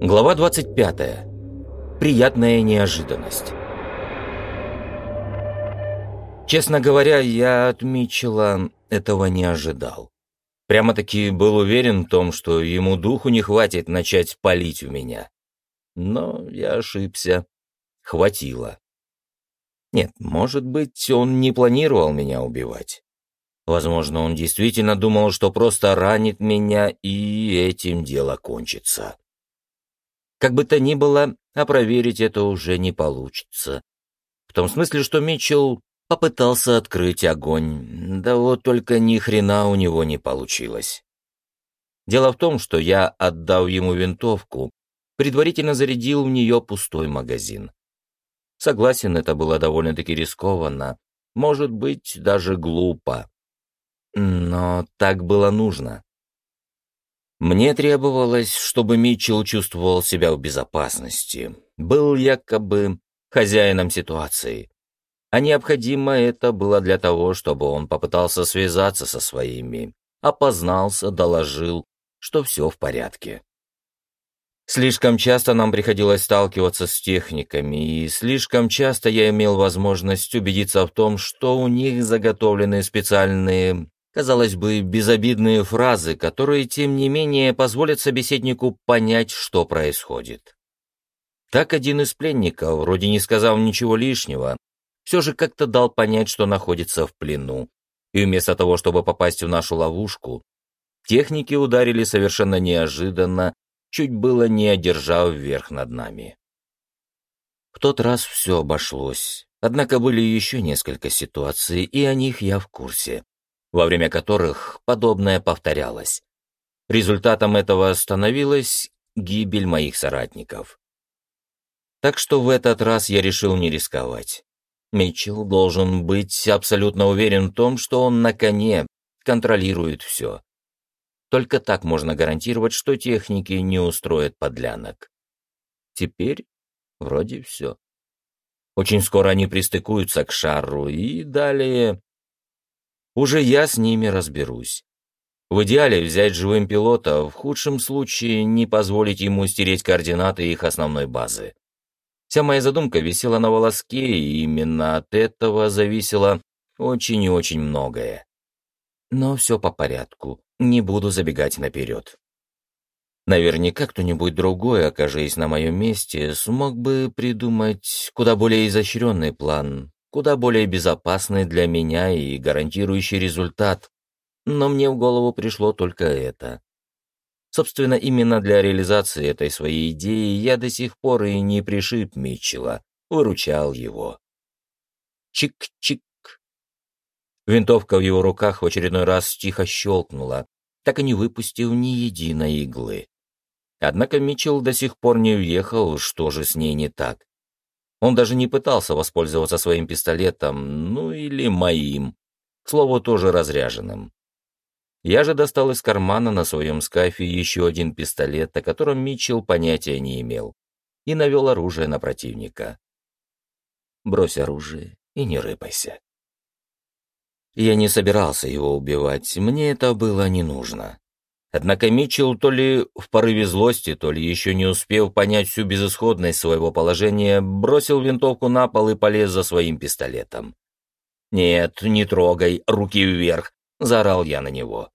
Глава 25. Приятная неожиданность. Честно говоря, я от Митчелла этого не ожидал. Прямо-таки был уверен в том, что ему духу не хватит начать палить у меня. Но я ошибся. Хватило. Нет, может быть, он не планировал меня убивать. Возможно, он действительно думал, что просто ранит меня, и этим дело кончится. Как бы то ни было, а проверить это уже не получится. В том смысле, что Митчелл попытался открыть огонь, да вот только ни хрена у него не получилось. Дело в том, что я, отдав ему винтовку, предварительно зарядил в нее пустой магазин. Согласен, это было довольно-таки рискованно, может быть, даже глупо. Но так было нужно. Мне требовалось, чтобы Митчелл чувствовал себя в безопасности, был якобы хозяином ситуации. А необходимо это было для того, чтобы он попытался связаться со своими, опознался, доложил, что все в порядке. Слишком часто нам приходилось сталкиваться с техниками, и слишком часто я имел возможность убедиться в том, что у них заготовлены специальные казалось бы, безобидные фразы, которые, тем не менее, позволят собеседнику понять, что происходит. Так один из пленников, вроде не сказав ничего лишнего, все же как-то дал понять, что находится в плену, и вместо того, чтобы попасть в нашу ловушку, техники ударили совершенно неожиданно, чуть было не одержав вверх над нами. В тот раз все обошлось, однако были еще несколько ситуаций, и о них я в курсе во время которых подобное повторялось. Результатом этого становилась гибель моих соратников. Так что в этот раз я решил не рисковать. Митчелл должен быть абсолютно уверен в том, что он на коне контролирует все. Только так можно гарантировать, что техники не устроят подлянок. Теперь вроде все. Очень скоро они пристыкуются к шару, и далее уже я с ними разберусь. В идеале взять живым пилота, в худшем случае не позволить ему стереть координаты их основной базы. Вся моя задумка висела на волоске, и именно от этого зависело очень и очень многое. Но все по порядку, не буду забегать наперед. Наверняка кто-нибудь другой, окажись на моем месте, смог бы придумать куда более изощренный план, куда более безопасный для меня и гарантирующий результат, но мне в голову пришло только это. Собственно, именно для реализации этой своей идеи я до сих пор и не пришиб Митчелла, выручал его. Чик-чик. Винтовка в его руках в очередной раз тихо щелкнула, так и не выпустив ни единой иглы. Однако Митчелл до сих пор не уехал, что же с ней не так. Он даже не пытался воспользоваться своим пистолетом, ну или моим, к слову, тоже разряженным. Я же достал из кармана на своем скафе еще один пистолет, о котором Митчелл понятия не имел, и навел оружие на противника. Брось оружие и не рыпайся. Я не собирался его убивать, мне это было не нужно. Однако Митчелл то ли в порыве злости, то ли еще не успев понять всю безысходность своего положения, бросил винтовку на пол и полез за своим пистолетом. «Нет, не трогай, руки вверх!» — заорал я на него.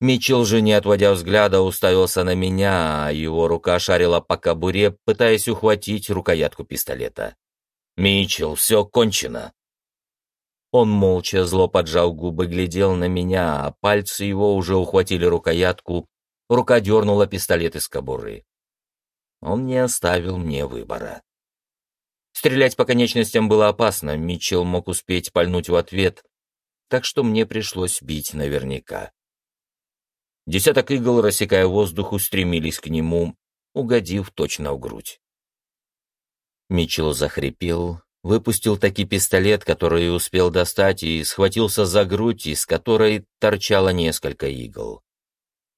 Митчелл же, не отводя взгляда, уставился на меня, а его рука шарила по кобуре, пытаясь ухватить рукоятку пистолета. «Митчелл, все кончено!» Он молча, зло поджал губы, глядел на меня, а пальцы его уже ухватили рукоятку, рука дернула пистолет из кобуры. Он не оставил мне выбора. Стрелять по конечностям было опасно, Митчелл мог успеть пальнуть в ответ, так что мне пришлось бить наверняка. Десяток игл, рассекая воздух, устремились к нему, угодив точно в грудь. Митчелл захрипел, выпустил таки пистолет, который успел достать, и схватился за грудь, из которой торчало несколько игл.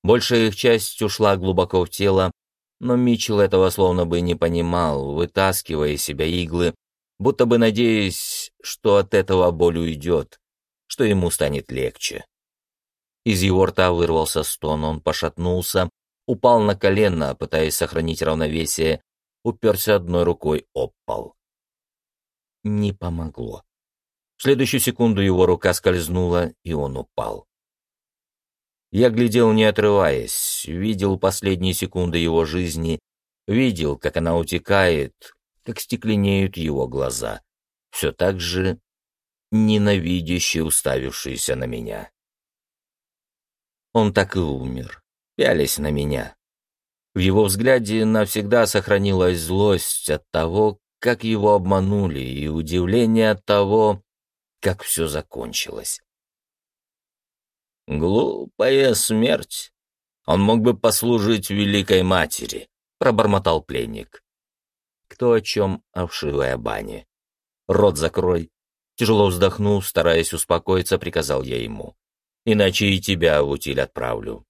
Большая их часть ушла глубоко в тело, но Митчелл этого словно бы не понимал, вытаскивая из себя иглы, будто бы надеясь, что от этого боль уйдет, что ему станет легче. Из его рта вырвался стон, он пошатнулся, упал на колено, пытаясь сохранить равновесие, уперся одной рукой об пол. Не помогло. В следующую секунду его рука скользнула, и он упал. Я глядел, не отрываясь, видел последние секунды его жизни, видел, как она утекает, как стекленеют его глаза, все так же ненавидяще уставившиеся на меня. Он так и умер, пялись на меня. В его взгляде навсегда сохранилась злость от того, как его обманули, и удивление от того, как все закончилось. «Глупая смерть. Он мог бы послужить Великой Матери», — пробормотал пленник. «Кто о чем, о вшивой бане? Рот закрой». Тяжело вздохнув, стараясь успокоиться, приказал я ему. «Иначе и тебя в утиль отправлю».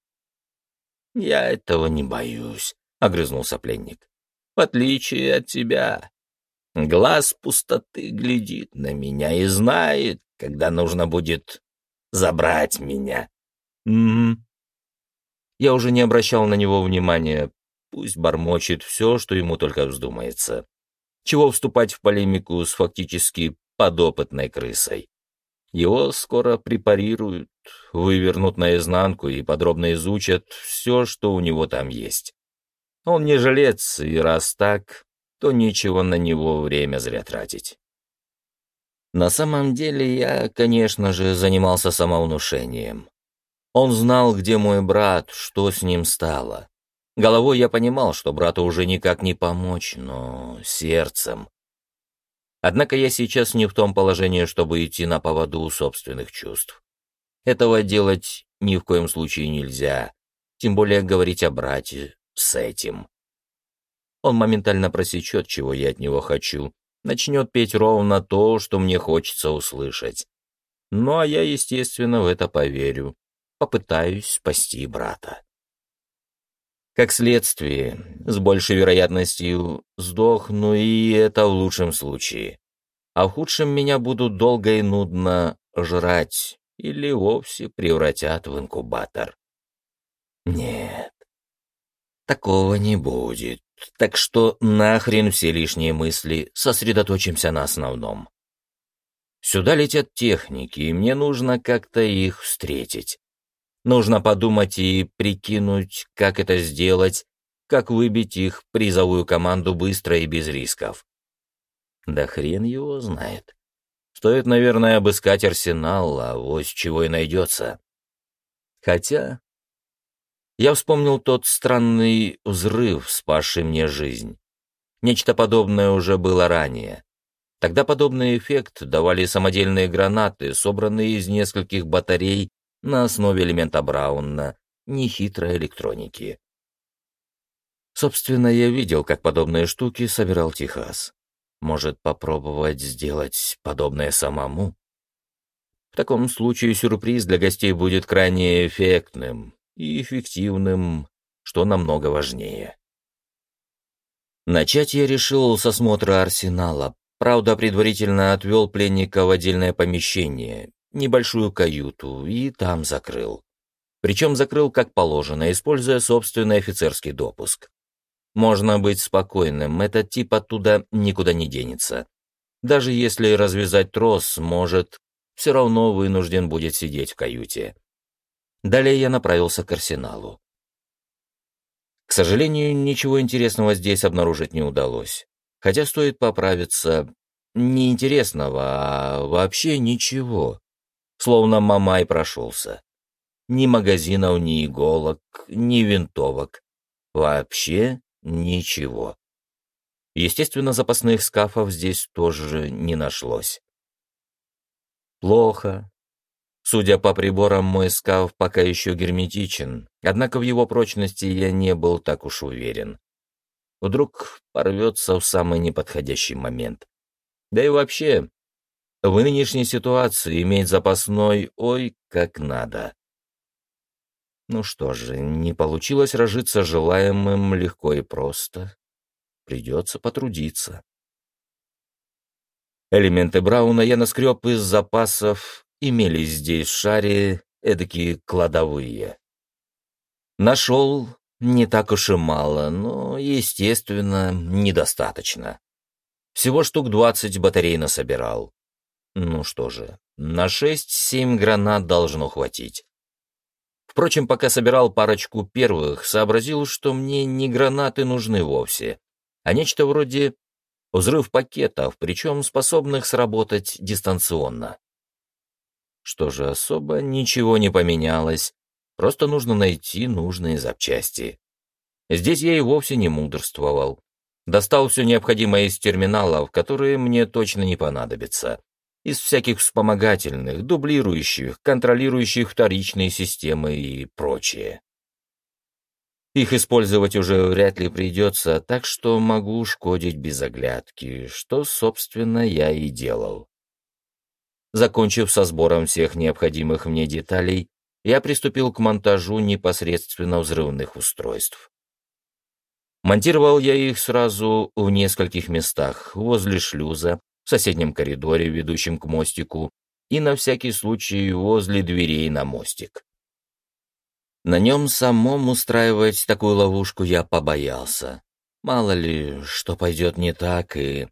«Я этого не боюсь», — огрызнулся пленник. «В отличие от тебя, глаз пустоты глядит на меня и знает, когда нужно будет забрать меня. Угу. Я уже не обращал на него внимания. Пусть бормочет все, что ему только вздумается. Чего вступать в полемику с фактически подопытной крысой? Его скоро препарируют, вывернут наизнанку и подробно изучат все, что у него там есть. Он не жилец, и раз так, то нечего на него время зря тратить. На самом деле я, конечно же, занимался самовнушением. Он знал, где мой брат, что с ним стало. Головой я понимал, что брату уже никак не помочь, но сердцем. Однако я сейчас не в том положении, чтобы идти на поводу у собственных чувств. Этого делать ни в коем случае нельзя, тем более говорить о брате с этим. Он моментально просечет, чего я от него хочу, начнет петь ровно то, что мне хочется услышать. Ну а я, естественно, в это поверю. Попытаюсь спасти брата. Как следствие, с большей вероятностью сдохну, и это в лучшем случае. А в худшем меня будут долго и нудно жрать или вовсе превратят в инкубатор. Нет, такого не будет. Так что нахрен все лишние мысли, сосредоточимся на основном. Сюда летят техники, и мне нужно как-то их встретить. Нужно подумать и прикинуть, как это сделать, как выбить их призовую команду быстро и без рисков. Да хрен его знает. Стоит, наверное, обыскать арсенал, а вот чего и найдется. Хотя я вспомнил тот странный взрыв, спасший мне жизнь. Нечто подобное уже было ранее. Тогда подобный эффект давали самодельные гранаты, собранные из нескольких батарей на основе элемента Брауна, нехитрой электроники. Собственно, я видел, как подобные штуки собирал Техас. Может, попробовать сделать подобное самому? В таком случае сюрприз для гостей будет крайне эффектным, и эффективным, что намного важнее. Начать я решил с осмотра арсенала, правда, предварительно отвел пленника в отдельное помещение, небольшую каюту, и там закрыл. Причем закрыл как положено, используя собственный офицерский допуск. Можно быть спокойным, этот тип оттуда никуда не денется. Даже если развязать трос, может, все равно вынужден будет сидеть в каюте. Далее я направился к арсеналу. К сожалению, ничего интересного здесь обнаружить не удалось. Хотя стоит поправиться, не интересного, а вообще ничего. Словно мамай прошелся. Ни магазинов, ни иголок, ни винтовок. Вообще ничего. Естественно, запасных скафов здесь тоже не нашлось. Плохо, Судя по приборам, мой скаф пока еще герметичен, однако в его прочности я не был так уж уверен. Вдруг порвется в самый неподходящий момент. Да и вообще, в нынешней ситуации иметь запасной ой как надо. Ну что же, не получилось разжиться желаемым легко и просто. Придется потрудиться. Элементы Брауна я наскреб из запасов имелись здесь в шаре эдакие кладовые. Нашел не так уж и мало, но, естественно, недостаточно. Всего штук двадцать батарей насобирал. Ну что же, на шесть-семь гранат должно хватить. Впрочем, пока собирал парочку первых, сообразил, что мне не гранаты нужны вовсе, а нечто вроде взрыв пакетов, причем способных сработать дистанционно. Что же, особо ничего не поменялось, просто нужно найти нужные запчасти. Здесь я и вовсе не мудрствовал. Достал все необходимое из терминалов, которые мне точно не понадобятся из всяких вспомогательных, дублирующих, контролирующих вторичные системы и прочее. Их использовать уже вряд ли придется, так что могу шкодить без оглядки, что, собственно, я и делал. Закончив со сбором всех необходимых мне деталей, я приступил к монтажу непосредственно взрывных устройств. Монтировал я их сразу в нескольких местах, возле шлюза, в соседнем коридоре, ведущем к мостику, и на всякий случай возле дверей на мостик. На нем самом устраивать такую ловушку я побоялся. Мало ли, что пойдет не так, и...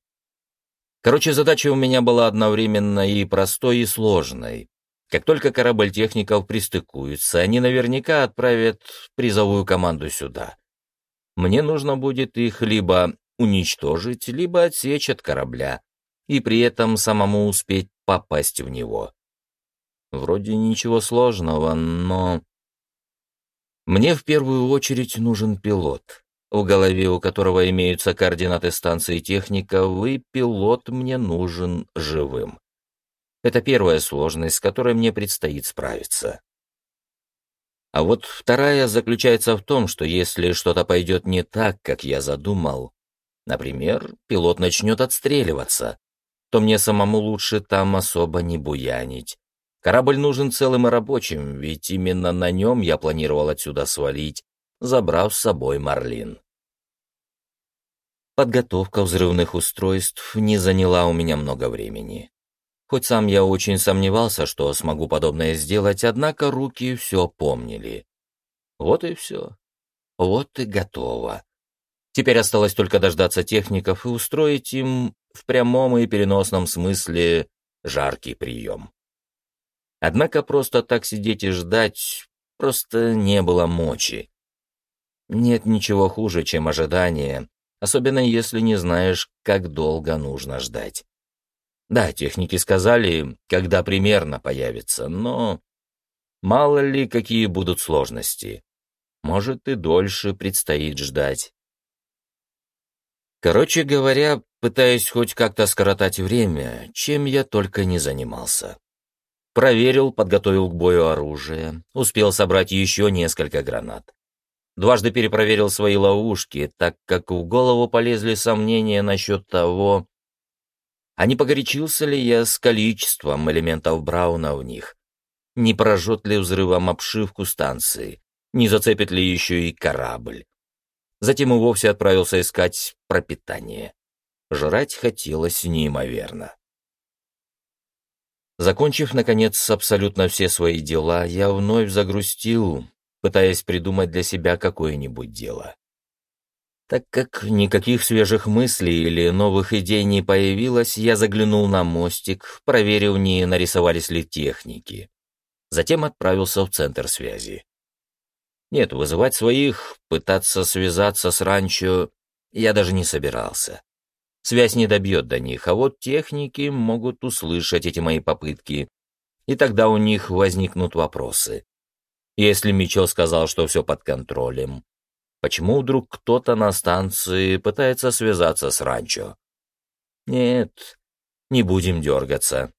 Короче, задача у меня была одновременно и простой, и сложной. Как только корабль техников пристыкуется, они наверняка отправят призовую команду сюда. Мне нужно будет их либо уничтожить, либо отсечь от корабля, и при этом самому успеть попасть в него. Вроде ничего сложного, но... Мне в первую очередь нужен пилот, в голове у которого имеются координаты станции техников, и пилот мне нужен живым. Это первая сложность, с которой мне предстоит справиться. А вот вторая заключается в том, что если что-то пойдет не так, как я задумал, например, пилот начнет отстреливаться, то мне самому лучше там особо не буянить. Корабль нужен целым и рабочим, ведь именно на нем я планировал отсюда свалить, забрав с собой Марлин. Подготовка взрывных устройств не заняла у меня много времени. Хоть сам я очень сомневался, что смогу подобное сделать, однако руки все помнили. Вот и все. Вот и готово. Теперь осталось только дождаться техников и устроить им в прямом и переносном смысле жаркий прием. Однако просто так сидеть и ждать просто не было мочи. Нет ничего хуже, чем ожидание, особенно если не знаешь, как долго нужно ждать. Да, техники сказали, когда примерно появится, но мало ли какие будут сложности. Может, и дольше предстоит ждать. Короче говоря, пытаясь хоть как-то скоротать время, чем я только не занимался. Проверил, подготовил к бою оружие, успел собрать еще несколько гранат. Дважды перепроверил свои ловушки, так как в голову полезли сомнения насчет того, а не погорячился ли я с количеством элементов Брауна в них, не прожжет ли взрывом обшивку станции, не зацепит ли еще и корабль. Затем и вовсе отправился искать пропитание. Жрать хотелось неимоверно. Закончив, наконец, абсолютно все свои дела, я вновь загрустил, пытаясь придумать для себя какое-нибудь дело. Так как никаких свежих мыслей или новых идей не появилось, я заглянул на мостик, проверил, не нарисовались ли техники. Затем отправился в центр связи. Нет, вызывать своих, пытаться связаться с ранчо я даже не собирался. Связь не добьет до них, а вот техники могут услышать эти мои попытки, и тогда у них возникнут вопросы. Если Мичел сказал, что все под контролем, почему вдруг кто-то на станции пытается связаться с ранчо? Нет, не будем дергаться.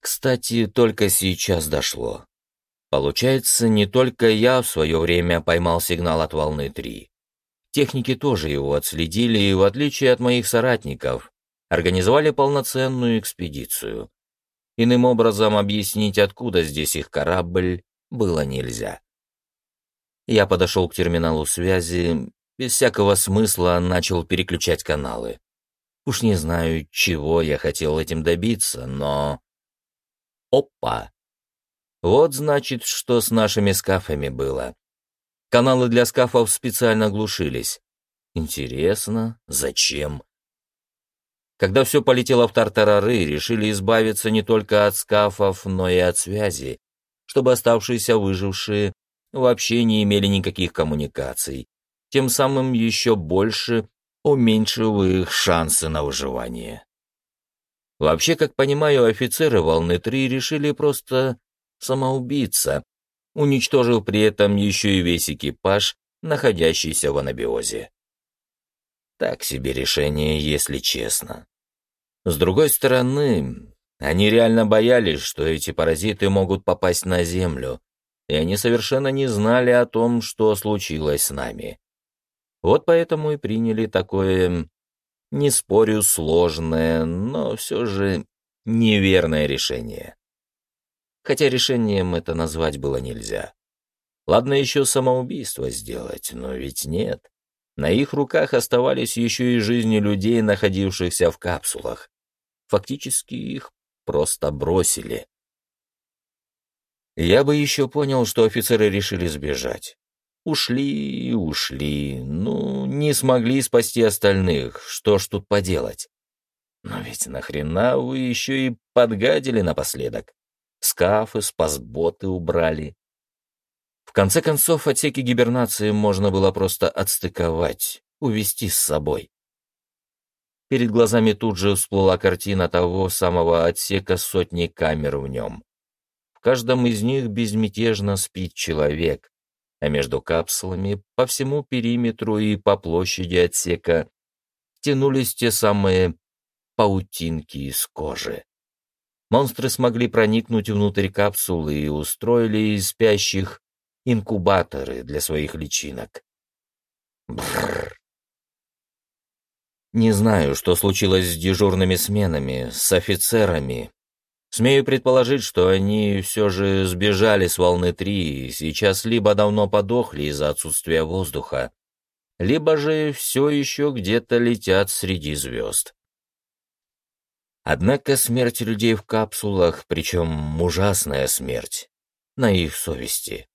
Кстати, только сейчас дошло. Получается, не только я в свое время поймал сигнал от волны 3. Техники тоже его отследили и, в отличие от моих соратников, организовали полноценную экспедицию. Иным образом объяснить, откуда здесь их корабль, было нельзя. Я подошел к терминалу связи, без всякого смысла начал переключать каналы. Уж не знаю, чего я хотел этим добиться, но... Опа! Вот значит, что с нашими скафами было. Каналы для скафов специально глушились. Интересно, зачем? Когда все полетело в тартарары, решили избавиться не только от скафов, но и от связи, чтобы оставшиеся выжившие вообще не имели никаких коммуникаций, тем самым еще больше уменьшив их шансы на выживание. Вообще, как понимаю, офицеры волны 3 решили просто самоубиться, уничтожив при этом еще и весь экипаж, находящийся в анабиозе. Так себе решение, если честно. С другой стороны, они реально боялись, что эти паразиты могут попасть на Землю, и они совершенно не знали о том, что случилось с нами. Вот поэтому и приняли такое не спорю, сложное, но все же неверное решение. Хотя решением это назвать было нельзя. Ладно еще самоубийство сделать, но ведь нет. На их руках оставались еще и жизни людей, находившихся в капсулах. Фактически их просто бросили. Я бы еще понял, что офицеры решили сбежать. Ушли и ушли, ну, не смогли спасти остальных, что ж тут поделать? Но ведь нахрена вы еще и подгадили напоследок? Скафы, спасботы убрали. В конце концов, отсеки гибернации можно было просто отстыковать, увести с собой. Перед глазами тут же всплыла картина того самого отсека сотни камер в нем. В каждом из них безмятежно спит человек, а между капсулами по всему периметру и по площади отсека тянулись те самые паутинки из кожи. Монстры смогли проникнуть внутрь капсулы и устроили из спящих инкубаторы для своих личинок. Бррр. Не знаю, что случилось с дежурными сменами, с офицерами, Смею предположить, что они все же сбежали с волны 3 и сейчас либо давно подохли из-за отсутствия воздуха, либо же все еще где-то летят среди звезд. Однако смерть людей в капсулах, причем ужасная смерть, на их совести.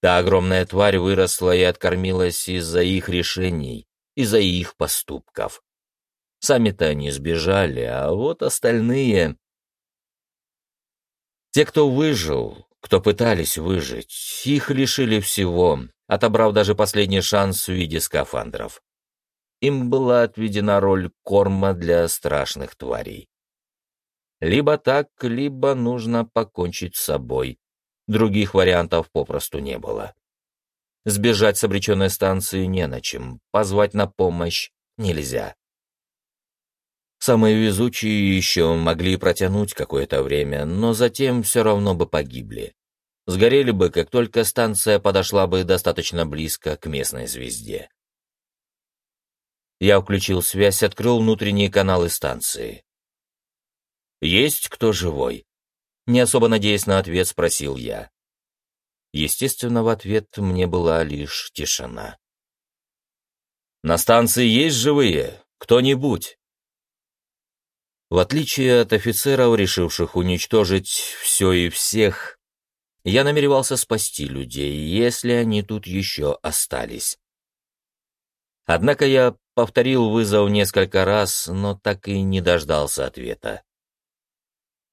Та огромная тварь выросла и откормилась из-за их решений, из-за их поступков. Сами-то они сбежали, а вот остальные те, кто выжил, кто пытались выжить, их лишили всего, отобрав даже последний шанс в виде скафандров. Им была отведена роль корма для страшных тварей. Либо так, либо нужно покончить с собой. Других вариантов попросту не было. Сбежать с обреченной станции не на чем, позвать на помощь нельзя. Самые везучие еще могли протянуть какое-то время, но затем все равно бы погибли. Сгорели бы, как только станция подошла бы достаточно близко к местной звезде. Я включил связь, открыл внутренние каналы станции. «Есть кто живой?» Не особо надеясь на ответ, спросил я. Естественно, в ответ мне была лишь тишина. «На станции есть живые? Кто-нибудь?» В отличие от офицеров, решивших уничтожить все и всех, я намеревался спасти людей, если они тут еще остались. Однако я повторил вызов несколько раз, но так и не дождался ответа.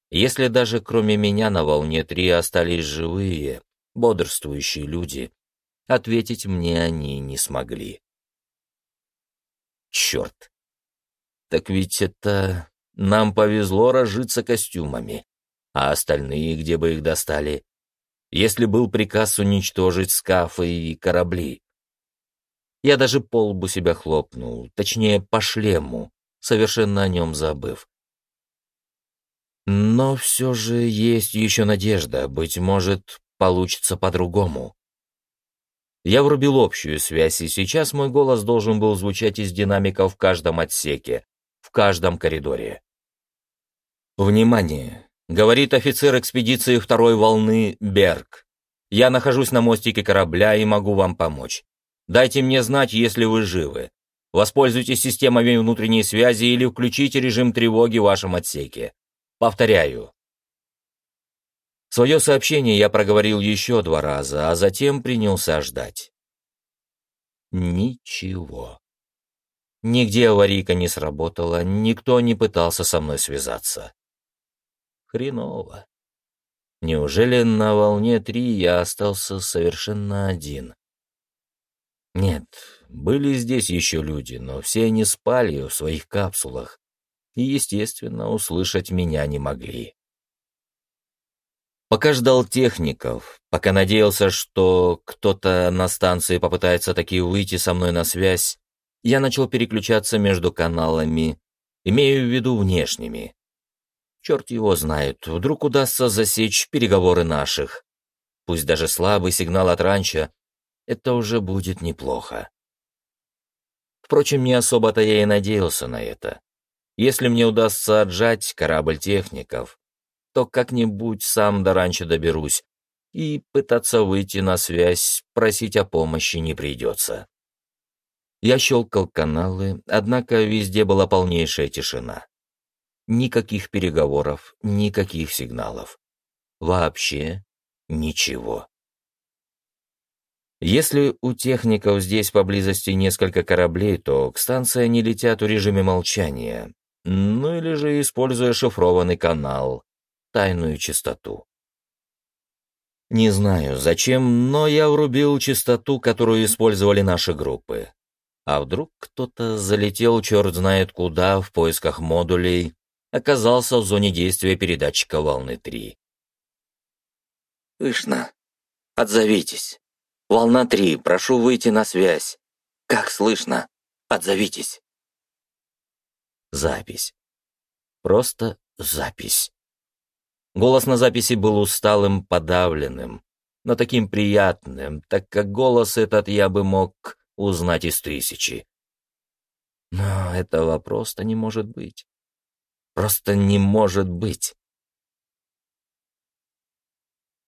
Если даже кроме меня на волне три остались живые, бодрствующие люди, ответить мне они не смогли. Черт! Так ведь это нам повезло разжиться костюмами. А остальные где бы их достали? Если был приказ уничтожить скафы и корабли. Я даже по лбу себя хлопнул, точнее, по шлему, совершенно о нем забыв. Но все же есть еще надежда, быть может, получится по-другому. Я врубил общую связь, и сейчас мой голос должен был звучать из динамиков в каждом отсеке, в каждом коридоре. «Внимание!» — говорит офицер экспедиции второй волны Берг. «Я нахожусь на мостике корабля и могу вам помочь. Дайте мне знать, если вы живы. Воспользуйтесь системами внутренней связи или включите режим тревоги в вашем отсеке. Повторяю». Свое сообщение я проговорил еще два раза, а затем принялся ждать. Ничего. Нигде аварийка не сработала, никто не пытался со мной связаться. Хреново. Неужели на волне три я остался совершенно один? Нет, были здесь еще люди, но все они спали в своих капсулах и, естественно, услышать меня не могли. Пока ждал техников, пока надеялся, что кто-то на станции попытается таки выйти со мной на связь, я начал переключаться между каналами, имею в виду внешними. Черт его знает, вдруг удастся засечь переговоры наших. Пусть даже слабый сигнал от ранчо, это уже будет неплохо. Впрочем, не особо-то я и надеялся на это. Если мне удастся отжать корабль техников, то как-нибудь сам до ранчо доберусь, и пытаться выйти на связь, просить о помощи не придется. Я щелкал каналы, однако везде была полнейшая тишина. Никаких переговоров, никаких сигналов. Вообще ничего. Если у техников здесь поблизости несколько кораблей, то к станции они летят в режиме молчания, ну или же используя шифрованный канал, тайную частоту. Не знаю, зачем, но я врубил частоту, которую использовали наши группы. А вдруг кто-то залетел черт знает куда в поисках модулей, оказался в зоне действия передатчика волны 3. «Пышно. Отзовитесь. Волна 3, прошу выйти на связь. Как слышно? Отзовитесь». Запись. Просто запись. Голос на записи был усталым, подавленным, но таким приятным, так как голос этот я бы мог узнать из тысячи. Но этого просто не может быть. Просто не может быть.